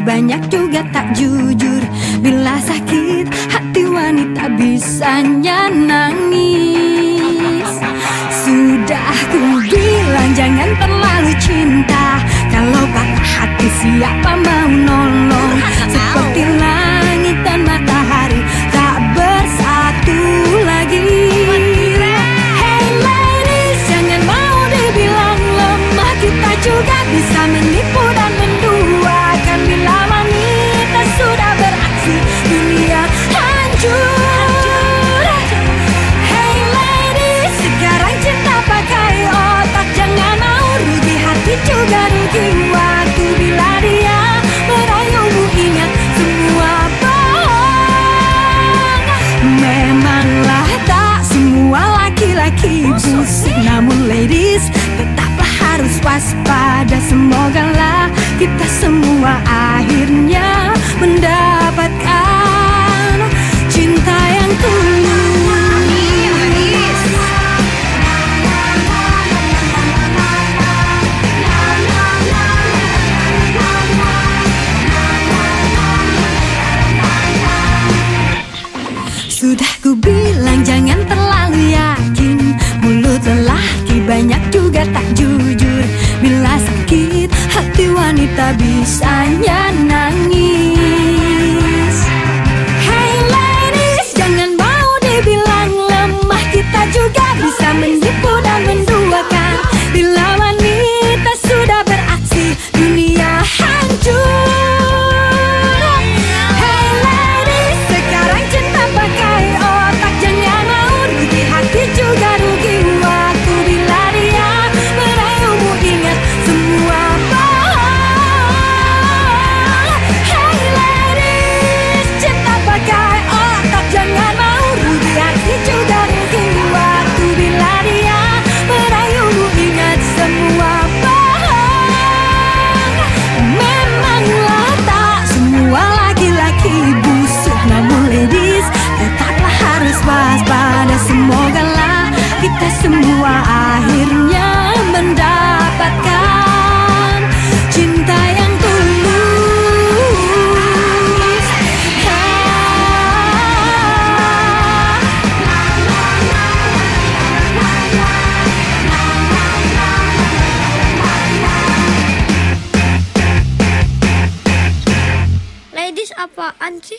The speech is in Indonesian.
banyak juga tak jujur. Bila sakit hati wanita bisanya nangis. Sudah ku bilang jangan terlalu cinta. Kalau patah hati siapa mau nolong? Seperti langit dan matahari tak bersatu lagi. Hey ladies jangan mau dibilang lemah. Kita juga bisa menipu waspada Semogalah kita semua akhirnya mendapat kita bisa nyana 아빠 앉지?